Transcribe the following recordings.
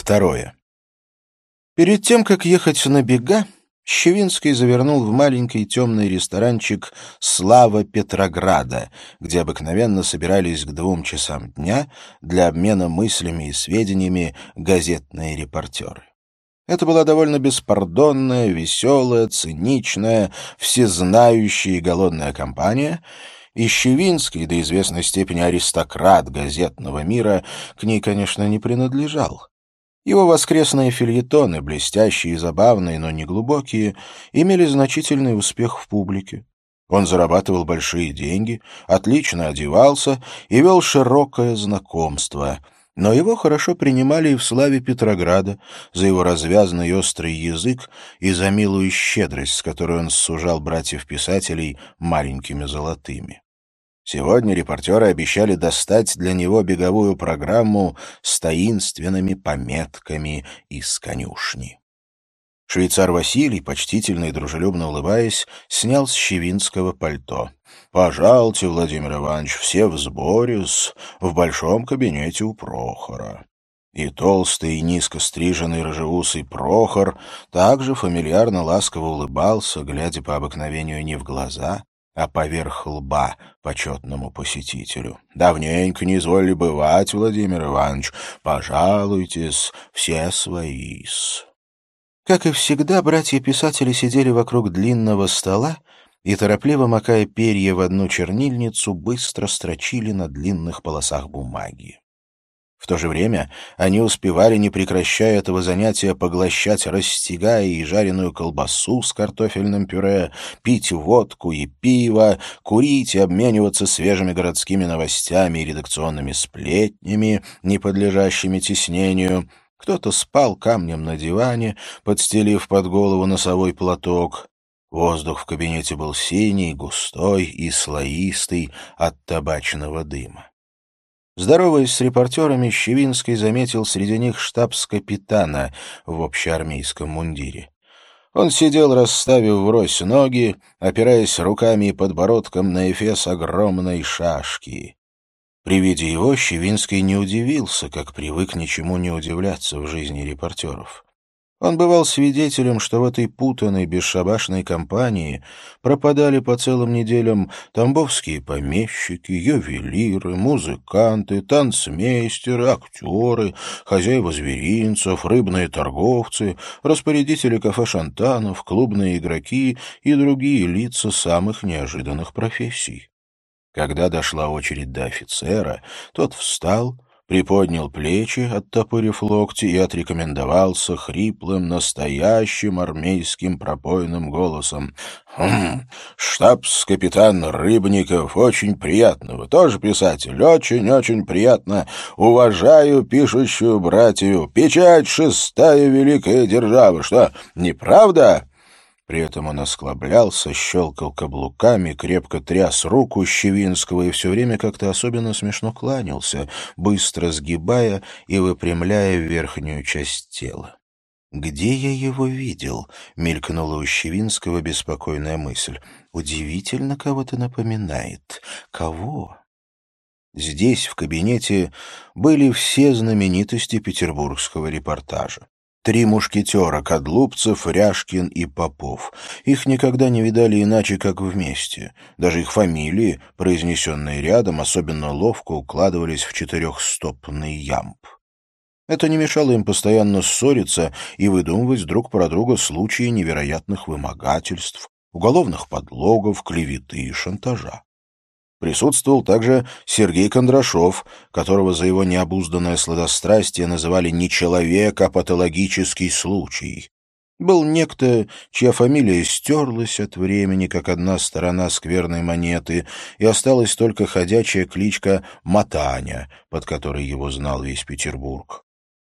Второе. Перед тем, как ехать на бега, Щевинский завернул в маленький темный ресторанчик «Слава Петрограда», где обыкновенно собирались к двум часам дня для обмена мыслями и сведениями газетные репортеры. Это была довольно беспардонная, веселая, циничная, всезнающая и голодная компания, и Щевинский, до известной степени аристократ газетного мира, к ней, конечно, не принадлежал. Его воскресные фильетоны, блестящие и забавные, но не глубокие, имели значительный успех в публике. Он зарабатывал большие деньги, отлично одевался и вел широкое знакомство. Но его хорошо принимали и в славе Петрограда за его развязанный острый язык и за милую щедрость, с которой он сужал братьев-писателей маленькими золотыми. Сегодня репортеры обещали достать для него беговую программу с таинственными пометками из конюшни. Швейцар Василий, почтительно и дружелюбно улыбаясь, снял с щевинского пальто. «Пожалуйте, Владимир Иванович, все в сборе в большом кабинете у Прохора». И толстый и низко стриженный рыжеусый Прохор также фамильярно ласково улыбался, глядя по обыкновению не в глаза, а поверх лба почетному посетителю. «Давненько не изволили бывать, Владимир Иванович. Пожалуйтесь, все свои-с». Как и всегда, братья-писатели сидели вокруг длинного стола и, торопливо макая перья в одну чернильницу, быстро строчили на длинных полосах бумаги. В то же время они успевали, не прекращая этого занятия, поглощать растягая и жареную колбасу с картофельным пюре, пить водку и пиво, курить и обмениваться свежими городскими новостями и редакционными сплетнями, не подлежащими теснению. Кто-то спал камнем на диване, подстелив под голову носовой платок. Воздух в кабинете был синий, густой и слоистый от табачного дыма. Здороваясь с репортерами, Щевинский заметил среди них штабс-капитана в общеармейском мундире. Он сидел, расставив врозь ноги, опираясь руками и подбородком на эфес огромной шашки. При виде его Щевинский не удивился, как привык ничему не удивляться в жизни репортеров. Он бывал свидетелем, что в этой путанной, бесшабашной компании пропадали по целым неделям тамбовские помещики, ювелиры, музыканты, танцмейстеры, актеры, хозяева зверинцев, рыбные торговцы, распорядители кафе «Шантанов», клубные игроки и другие лица самых неожиданных профессий. Когда дошла очередь до офицера, тот встал — приподнял плечи, оттопырив локти, и отрекомендовался хриплым, настоящим армейским пропойным голосом. «Хм, штабс-капитан Рыбников, очень приятно. Вы тоже писатель? Очень-очень приятно. Уважаю пишущую братью. Печать шестая великая держава. Что, неправда?» При этом он осклаблялся, щелкал каблуками, крепко тряс руку Щевинского и все время как-то особенно смешно кланялся, быстро сгибая и выпрямляя верхнюю часть тела. «Где я его видел?» — мелькнула у Щевинского беспокойная мысль. «Удивительно кого-то напоминает. Кого?» Здесь, в кабинете, были все знаменитости петербургского репортажа. Три мушкетера — Кадлубцев, Ряшкин и Попов. Их никогда не видали иначе, как вместе. Даже их фамилии, произнесенные рядом, особенно ловко укладывались в четырехстопный ямб. Это не мешало им постоянно ссориться и выдумывать друг про друга случаи невероятных вымогательств, уголовных подлогов, клеветы и шантажа. Присутствовал также Сергей Кондрашов, которого за его необузданное сладострастие называли не человек, а патологический случай. Был некто, чья фамилия стерлась от времени, как одна сторона скверной монеты, и осталась только ходячая кличка Матаня, под которой его знал весь Петербург.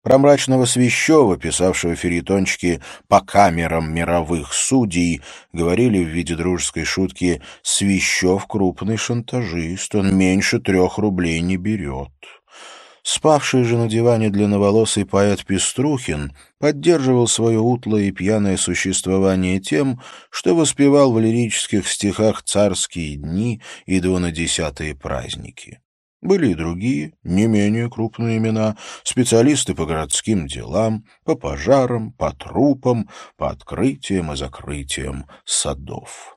Про мрачного Свящева, писавшего феритончики по камерам мировых судей, говорили в виде дружеской шутки «Свящев — крупный шантажист, он меньше трех рублей не берет». Спавший же на диване длинноволосый поэт Пеструхин поддерживал свое утлое и пьяное существование тем, что воспевал в лирических стихах царские дни и двунадесятые праздники. Были и другие, не менее крупные имена, специалисты по городским делам, по пожарам, по трупам, по открытиям и закрытиям садов.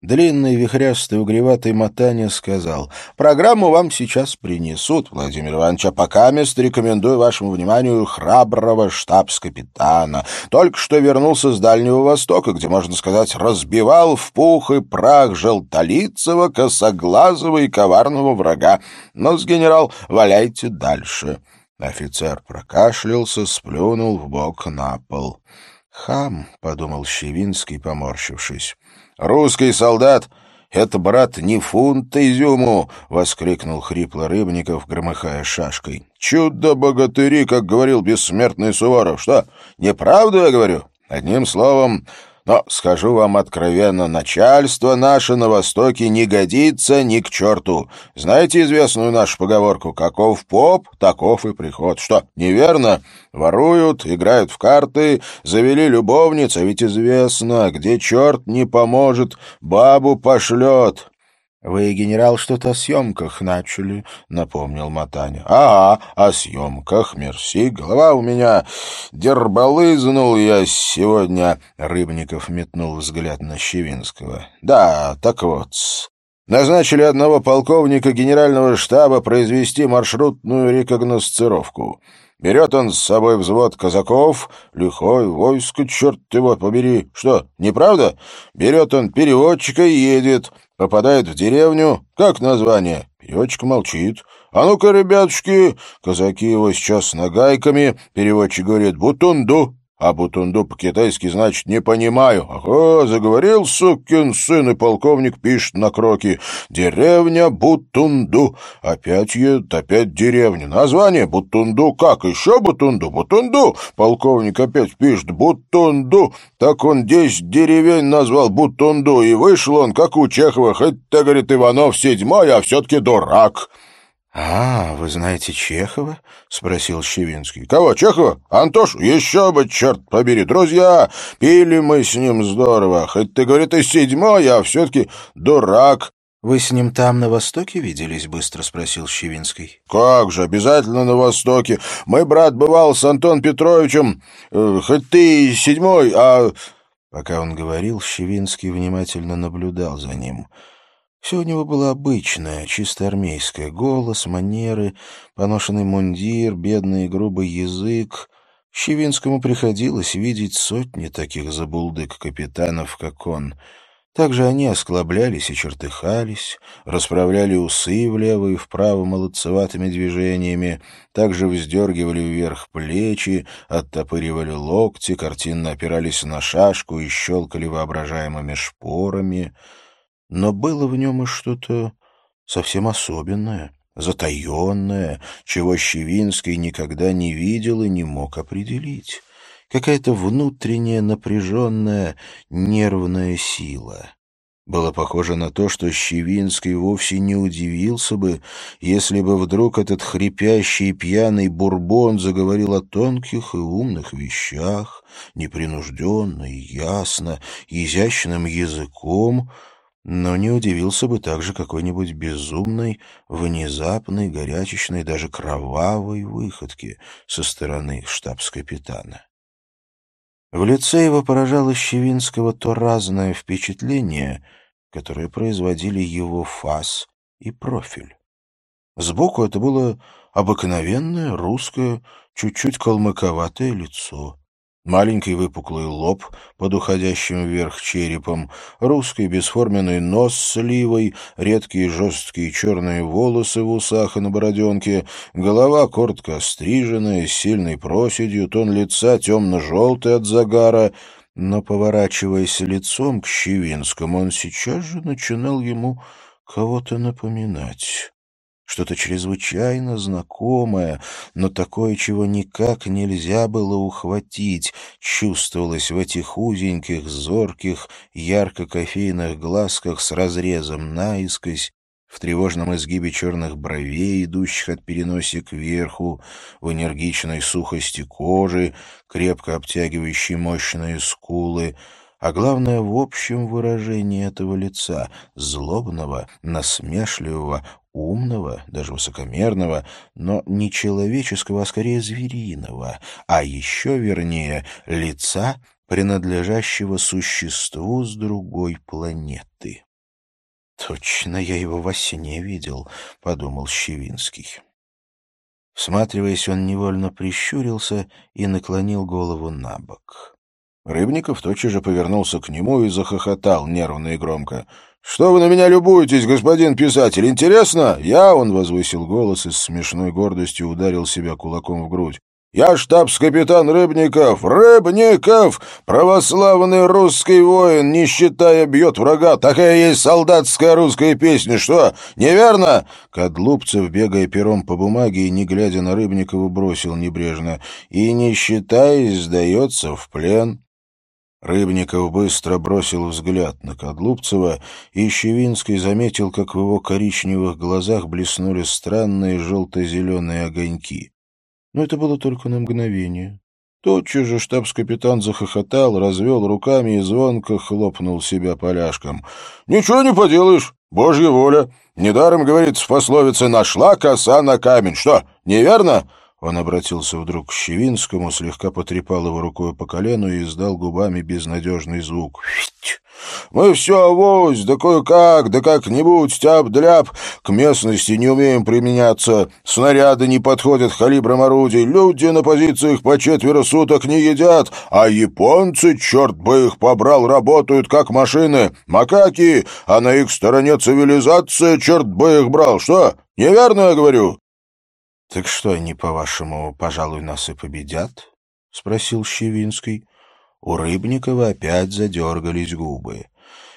Длинный вихрястый угреватый мотание сказал, «Программу вам сейчас принесут, Владимир Иванович, а пока мест рекомендую вашему вниманию храброго штабс-капитана. Только что вернулся с Дальнего Востока, где, можно сказать, разбивал в пух и прах желтолицего, косоглазого и коварного врага. Но с генерал валяйте дальше». Офицер прокашлялся, сплюнул в бок на пол. «Хам», — подумал Щевинский, поморщившись. «Русский солдат — это, брат, не фунт изюму!» — воскликнул хрипло Рыбников, громыхая шашкой. «Чудо-богатыри, как говорил бессмертный Суворов. Что, неправду я говорю? Одним словом, но, скажу вам откровенно, начальство наше на Востоке не годится ни к черту. Знаете известную нашу поговорку «каков поп, таков и приход». Что, неверно? Воруют, играют в карты, завели любовниц, а ведь известно, где черт не поможет, бабу пошлет. «Вы, генерал, что-то о съемках начали», — напомнил Матаня. «Ага, о съемках, мерси. Голова у меня дербалызнул я сегодня». Рыбников метнул взгляд на Щевинского. «Да, так вот, назначили одного полковника генерального штаба произвести маршрутную рекогносцировку». Берет он с собой взвод казаков, лихой войско, черт его побери. Что, неправда? Берет он переводчика и едет. Попадает в деревню. Как название? Переводчик молчит. «А ну-ка, ребятушки!» Казаки его сейчас нагайками. Переводчик говорит «Бутунду». А бутунду по-китайски значит «не понимаю». Ага, заговорил сукин сын, и полковник пишет на кроки «Деревня Бутунду». Опять едет, опять деревня. Название Бутунду. Как еще Бутунду? Бутунду. Полковник опять пишет Бутунду. Так он десять деревень назвал Бутунду, и вышел он, как у Чехова, хоть, ты, говорит, Иванов седьмой, а все-таки дурак. «А, вы знаете Чехова?» — спросил Щевинский. «Кого, Чехова? Антош? Еще бы, черт побери! Друзья, пили мы с ним здорово. Хоть ты, говорит, и седьмой, а все-таки дурак». «Вы с ним там на Востоке виделись?» — быстро спросил Щевинский. «Как же, обязательно на Востоке. Мой брат бывал с Антон Петровичем. Э, хоть ты седьмой, а...» Пока он говорил, Щевинский внимательно наблюдал за ним — все у него было обычное, чисто армейское. Голос, манеры, поношенный мундир, бедный и грубый язык. Щевинскому приходилось видеть сотни таких забулдык-капитанов, как он. Также они осклаблялись и чертыхались, расправляли усы влево и вправо молодцеватыми движениями, также вздергивали вверх плечи, оттопыривали локти, картинно опирались на шашку и щелкали воображаемыми шпорами — но было в нем и что-то совсем особенное, затаенное, чего Щевинский никогда не видел и не мог определить. Какая-то внутренняя напряженная нервная сила. Было похоже на то, что Щевинский вовсе не удивился бы, если бы вдруг этот хрипящий пьяный бурбон заговорил о тонких и умных вещах, непринужденно и ясно, изящным языком, но не удивился бы также какой-нибудь безумной, внезапной, горячечной, даже кровавой выходке со стороны штабс-капитана. В лице его поражало Щевинского то разное впечатление, которое производили его фас и профиль. Сбоку это было обыкновенное, русское, чуть-чуть калмыковатое лицо. Маленький выпуклый лоб под уходящим вверх черепом, русский бесформенный нос с ливой, редкие жесткие черные волосы в усах и на бороденке, голова коротко стриженная, с сильной проседью, тон лица темно-желтый от загара, но, поворачиваясь лицом к Щевинскому, он сейчас же начинал ему кого-то напоминать что-то чрезвычайно знакомое, но такое, чего никак нельзя было ухватить, чувствовалось в этих узеньких, зорких, ярко-кофейных глазках с разрезом наискось, в тревожном изгибе черных бровей, идущих от переносик кверху, в энергичной сухости кожи, крепко обтягивающей мощные скулы, а главное в общем выражении этого лица, злобного, насмешливого, умного, даже высокомерного, но не человеческого, а скорее звериного, а еще вернее лица, принадлежащего существу с другой планеты. «Точно я его во сне видел», — подумал Щевинский. Всматриваясь, он невольно прищурился и наклонил голову на бок. Рыбников тотчас же повернулся к нему и захохотал нервно и громко. «Что вы на меня любуетесь, господин писатель? Интересно?» Я, он возвысил голос и с смешной гордостью ударил себя кулаком в грудь. Я штабс-капитан Рыбников! Рыбников! Православный русский воин, не считая, бьет врага. Такая есть солдатская русская песня. Что, неверно?» Кадлупцев, бегая пером по бумаге и не глядя на Рыбникова, бросил небрежно. «И, не считаясь, сдается в плен». Рыбников быстро бросил взгляд на Кадлупцева, и Щевинский заметил, как в его коричневых глазах блеснули странные желто-зеленые огоньки. Но это было только на мгновение. Тотчас же штабс-капитан захохотал, развел руками и звонко хлопнул себя поляшком. «Ничего не поделаешь, божья воля. Недаром, говорится в пословице, нашла коса на камень. Что, неверно?» Он обратился вдруг к Щевинскому, слегка потрепал его рукой по колену и издал губами безнадежный звук. «Мы все авось, да кое-как, да как-нибудь, тяп-дляп, к местности не умеем применяться, снаряды не подходят калибром орудий, люди на позициях по четверо суток не едят, а японцы, черт бы их побрал, работают как машины, макаки, а на их стороне цивилизация, черт бы их брал. Что, неверно я говорю?» — Так что они, по-вашему, пожалуй, нас и победят? — спросил Щевинский. У Рыбникова опять задергались губы.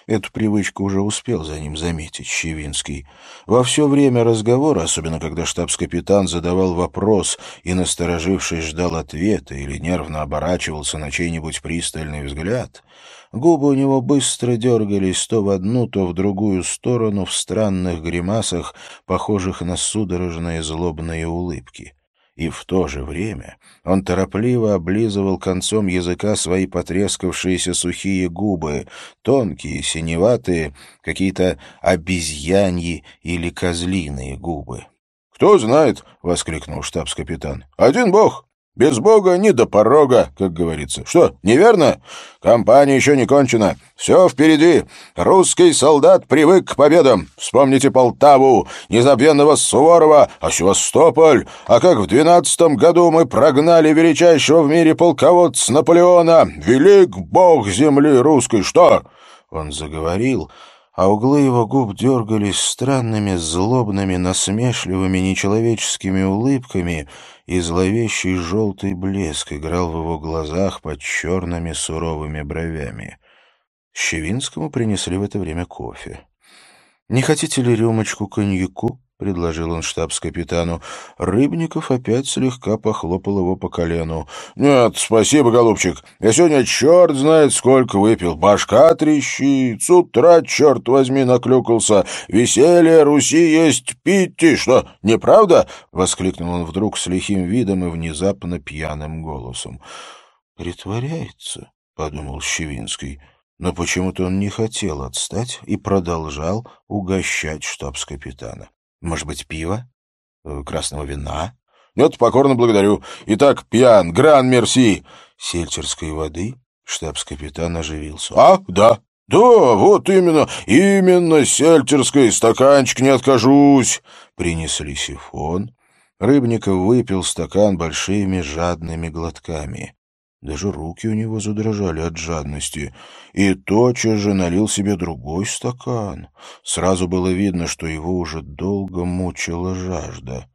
Эту привычку уже успел за ним заметить Щевинский. Во все время разговора, особенно когда штабс-капитан задавал вопрос и, насторожившись, ждал ответа или нервно оборачивался на чей-нибудь пристальный взгляд, Губы у него быстро дергались то в одну, то в другую сторону в странных гримасах, похожих на судорожные злобные улыбки. И в то же время он торопливо облизывал концом языка свои потрескавшиеся сухие губы, тонкие, синеватые, какие-то обезьяньи или козлиные губы. «Кто знает!» — воскликнул штабс-капитан. «Один бог! Без Бога ни до порога, как говорится. Что, неверно? Компания еще не кончена. Все впереди. Русский солдат привык к победам. Вспомните Полтаву, незабвенного Суворова, а Севастополь. А как в двенадцатом году мы прогнали величайшего в мире полководца Наполеона. Велик Бог земли русской. Что? Он заговорил, а углы его губ дергались странными, злобными, насмешливыми, нечеловеческими улыбками — и зловещий желтый блеск играл в его глазах под черными суровыми бровями. Щевинскому принесли в это время кофе. «Не хотите ли рюмочку коньяку?» — предложил он штабс-капитану. Рыбников опять слегка похлопал его по колену. «Нет, спасибо, голубчик. Я сегодня черт знает сколько выпил. Башка трещит, с утра, черт возьми, наклюкался. Веселье Руси есть пить, что, неправда?» — воскликнул он вдруг с лихим видом и внезапно пьяным голосом. «Притворяется», — подумал Щевинский. Но почему-то он не хотел отстать и продолжал угощать штабс-капитана. Может быть, пиво? Э, красного вина? Нет, покорно благодарю. Итак, пьян, гран мерси. Сельтерской воды? Штабс-капитан оживился. А, да, да, вот именно, именно сельтерской, стаканчик не откажусь. Принесли сифон. Рыбников выпил стакан большими жадными глотками. Даже руки у него задрожали от жадности. И тотчас же налил себе другой стакан. Сразу было видно, что его уже долго мучила жажда.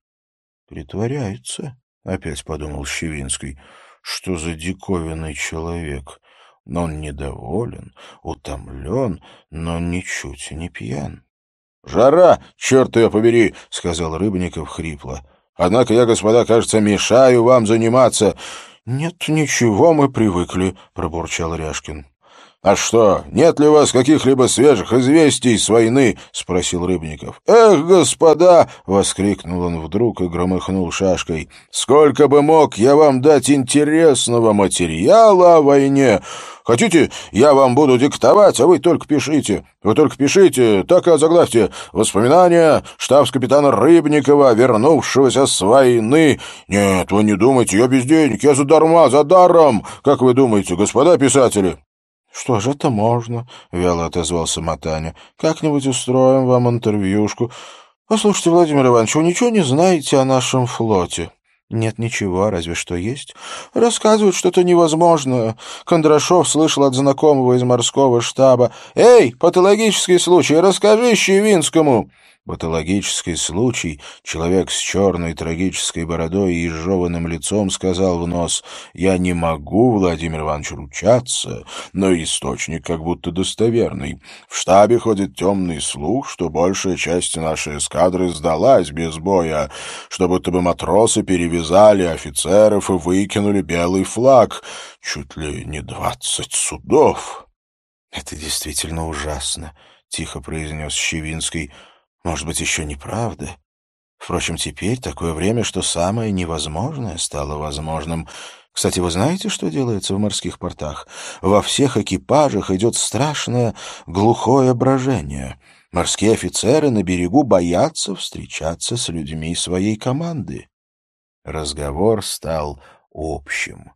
«Притворяется», — опять подумал Щевинский. «Что за диковинный человек? Но он недоволен, утомлен, но ничуть не пьян». «Жара, черт ее побери!» — сказал Рыбников хрипло. «Однако я, господа, кажется, мешаю вам заниматься. «Нет, ничего, мы привыкли», — пробурчал Ряшкин. «А что, нет ли у вас каких-либо свежих известий с войны?» — спросил Рыбников. «Эх, господа!» — воскликнул он вдруг и громыхнул шашкой. «Сколько бы мог я вам дать интересного материала о войне! Хотите, я вам буду диктовать, а вы только пишите. Вы только пишите, так и озаглавьте. Воспоминания штабс-капитана Рыбникова, вернувшегося с войны. Нет, вы не думайте, я без денег, я задарма, за даром. Как вы думаете, господа писатели?» «Что ж, это можно», — вяло отозвался Матаня. «Как-нибудь устроим вам интервьюшку. Послушайте, Владимир Иванович, вы ничего не знаете о нашем флоте?» «Нет ничего, разве что есть. Рассказывают что-то невозможное. Кондрашов слышал от знакомого из морского штаба. «Эй, патологический случай, расскажи Щевинскому!» Патологический случай, человек с черной трагической бородой и изжеванным лицом сказал в нос, «Я не могу, Владимир Иванович, ручаться, но источник как будто достоверный. В штабе ходит темный слух, что большая часть нашей эскадры сдалась без боя, что будто бы матросы перевязали офицеров и выкинули белый флаг, чуть ли не двадцать судов». «Это действительно ужасно», — тихо произнес Щевинский, — может быть, еще неправда? Впрочем, теперь такое время, что самое невозможное стало возможным. Кстати, вы знаете, что делается в морских портах? Во всех экипажах идет страшное глухое брожение. Морские офицеры на берегу боятся встречаться с людьми своей команды. Разговор стал общим.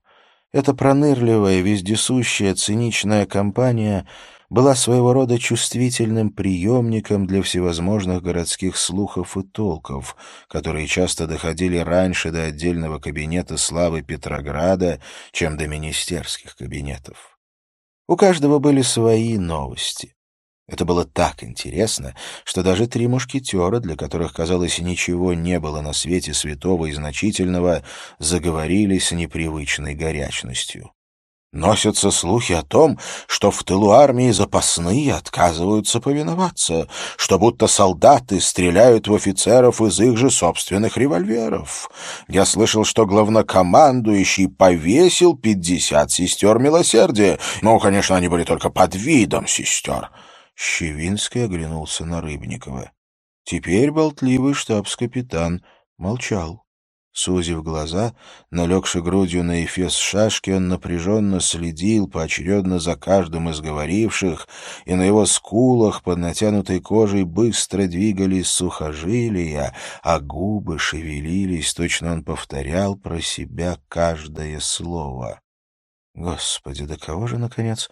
Эта пронырливая, вездесущая, циничная компания была своего рода чувствительным приемником для всевозможных городских слухов и толков, которые часто доходили раньше до отдельного кабинета славы Петрограда, чем до министерских кабинетов. У каждого были свои новости. Это было так интересно, что даже три мушкетера, для которых, казалось, ничего не было на свете святого и значительного, заговорили с непривычной горячностью. Носятся слухи о том, что в тылу армии запасные отказываются повиноваться, что будто солдаты стреляют в офицеров из их же собственных револьверов. Я слышал, что главнокомандующий повесил пятьдесят сестер милосердия. Ну, конечно, они были только под видом сестер. Щевинский оглянулся на Рыбникова. Теперь болтливый штабс-капитан молчал. Сузив глаза, налегши грудью на эфес шашки, он напряженно следил поочередно за каждым из говоривших, и на его скулах под натянутой кожей быстро двигались сухожилия, а губы шевелились, точно он повторял про себя каждое слово. Господи, да кого же, наконец,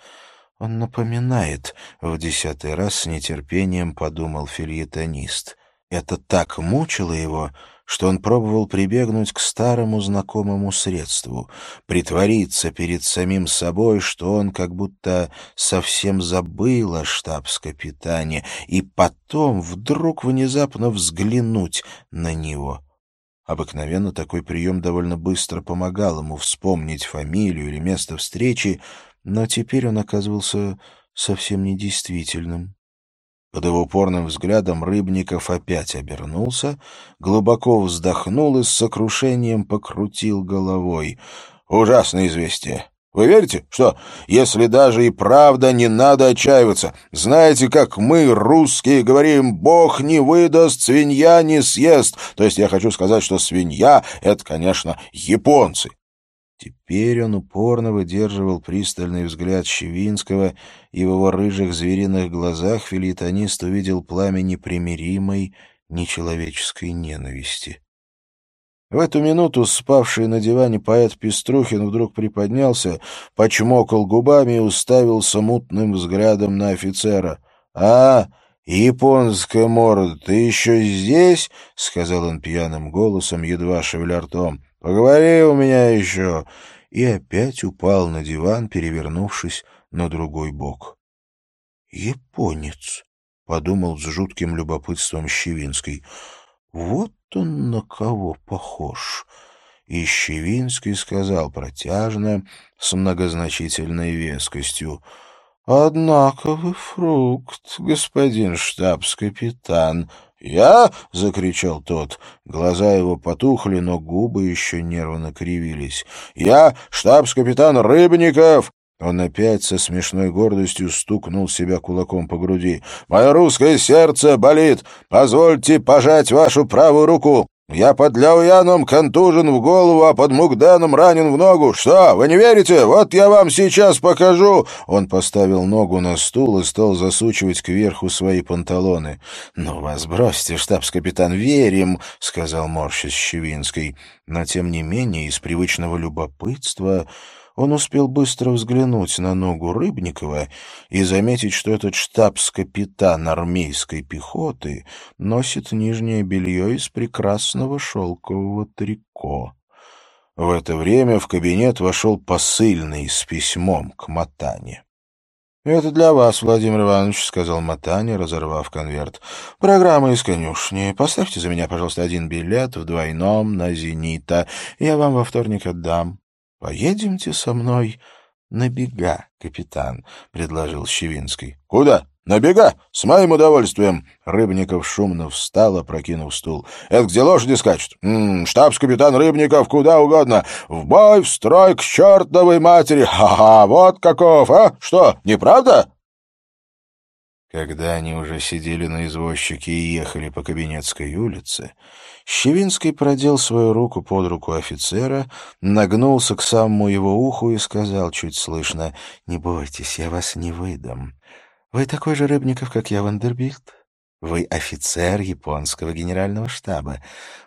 он напоминает? В десятый раз с нетерпением подумал фильетонист. Это так мучило его, что он пробовал прибегнуть к старому знакомому средству — притвориться перед самим собой, что он как будто совсем забыл о штабс-капитане, и потом вдруг внезапно взглянуть на него. Обыкновенно такой прием довольно быстро помогал ему вспомнить фамилию или место встречи, но теперь он оказывался совсем недействительным. Под его упорным взглядом Рыбников опять обернулся, глубоко вздохнул и с сокрушением покрутил головой. «Ужасное известие! Вы верите, что, если даже и правда, не надо отчаиваться? Знаете, как мы, русские, говорим, «Бог не выдаст, свинья не съест». То есть я хочу сказать, что свинья — это, конечно, японцы. Теперь он упорно выдерживал пристальный взгляд Щевинского, и в его рыжих звериных глазах филитонист увидел пламя непримиримой, нечеловеческой ненависти. В эту минуту спавший на диване поэт Пеструхин вдруг приподнялся, почмокал губами и уставился мутным взглядом на офицера. «А, японская морда, ты еще здесь?» — сказал он пьяным голосом, едва шевеля ртом. Поговори у меня еще!» И опять упал на диван, перевернувшись на другой бок. «Японец», — подумал с жутким любопытством Щевинский. «Вот он на кого похож!» И Щевинский сказал протяжно, с многозначительной вескостью. «Однако вы фрукт, господин штабс-капитан». «Я?» — закричал тот. Глаза его потухли, но губы еще нервно кривились. «Я штабс-капитан Рыбников, Он опять со смешной гордостью стукнул себя кулаком по груди. «Мое русское сердце болит! Позвольте пожать вашу правую руку! Я под Ляуяном контужен в голову, а под Мугданом ранен в ногу. Что, вы не верите? Вот я вам сейчас покажу!» Он поставил ногу на стул и стал засучивать кверху свои панталоны. «Ну вас бросьте, штабс-капитан, верим!» — сказал морщись Щевинский. Но, тем не менее, из привычного любопытства он успел быстро взглянуть на ногу Рыбникова и заметить, что этот штабс-капитан армейской пехоты носит нижнее белье из прекрасного шелкового трико. В это время в кабинет вошел посыльный с письмом к Матане. «Это для вас, Владимир Иванович», — сказал Матане, разорвав конверт. «Программа из конюшни. Поставьте за меня, пожалуйста, один билет в двойном на «Зенита». Я вам во вторник отдам». — Поедемте со мной на бега, капитан, — предложил Щевинский. — Куда? На бега? С моим удовольствием. Рыбников шумно встал, опрокинув стул. — Это где лошади скачут? Штабс-капитан Рыбников куда угодно. В бой, в строй, к чертовой матери. Ха-ха, вот каков, а? Что, неправда? Когда они уже сидели на извозчике и ехали по Кабинетской улице, Щевинский продел свою руку под руку офицера, нагнулся к самому его уху и сказал чуть слышно, «Не бойтесь, я вас не выдам. Вы такой же Рыбников, как я, Вандербильд. Вы офицер японского генерального штаба.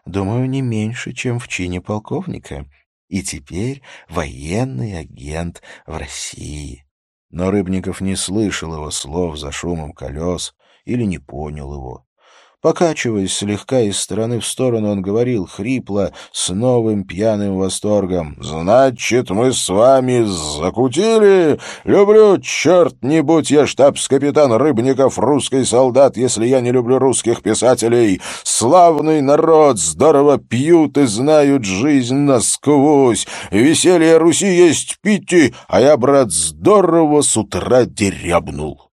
Думаю, не меньше, чем в чине полковника. И теперь военный агент в России». Но Рыбников не слышал его слов за шумом колес или не понял его. Покачиваясь слегка из стороны в сторону, он говорил хрипло, с новым пьяным восторгом. «Значит, мы с вами закутили? Люблю, черт не будь я штабс-капитан Рыбников, русский солдат, если я не люблю русских писателей. Славный народ, здорово пьют и знают жизнь насквозь. Веселье Руси есть пить, а я, брат, здорово с утра дерябнул».